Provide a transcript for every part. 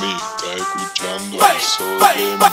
mí, estás escuchando al sol de mi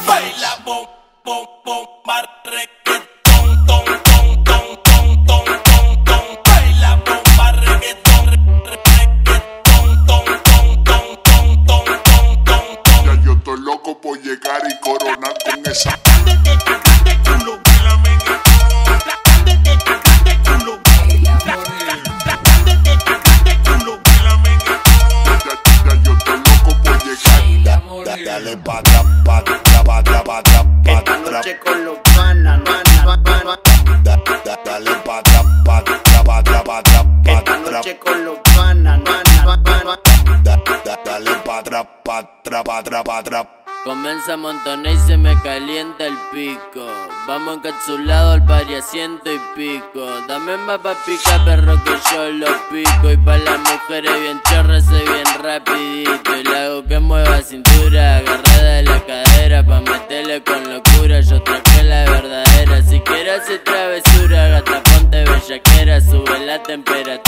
Dale pa' atrás, pa' atrás, pa' atrás, pa' atrás, pa' Esta atrás. noche con los panas, panas, panas. Da- da- Dale pa' atrás, pa' atrás, pa' atrás, pa' atrás, pa' Esta atrás. noche con los panas, panas, panas. Da- da- Dale pa' atrás, pa' atrás, pa' atrás, pa' atrás. Comienza a montonar y se me calienta el pico. Vamos encapsulado al pari asiento y pico. Dame más pa' picar, perro, que yo lo pico. Y pa' las mujeres bien chorras, bien rapidito. Y hago que mueva cintura, agarrada de la cadera. Pa' meterle con locura, yo traje la verdadera. Si quieres hacer travesura, gata, ponte bellaquera. Sube la temperatura,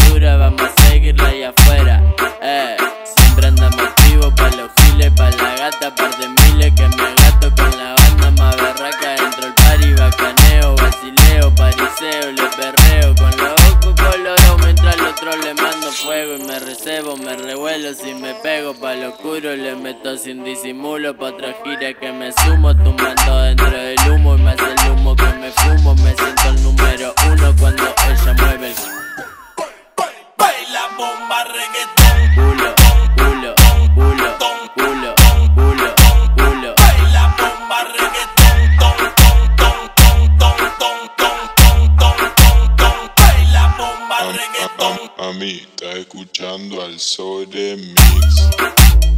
fuego y me recebo, me revuelo si me pego pa' lo oscuro, le meto sin disimulo pa' otra gira que me sumo, tumbando dentro del humo y me mami, está escuchando al Sode Mix.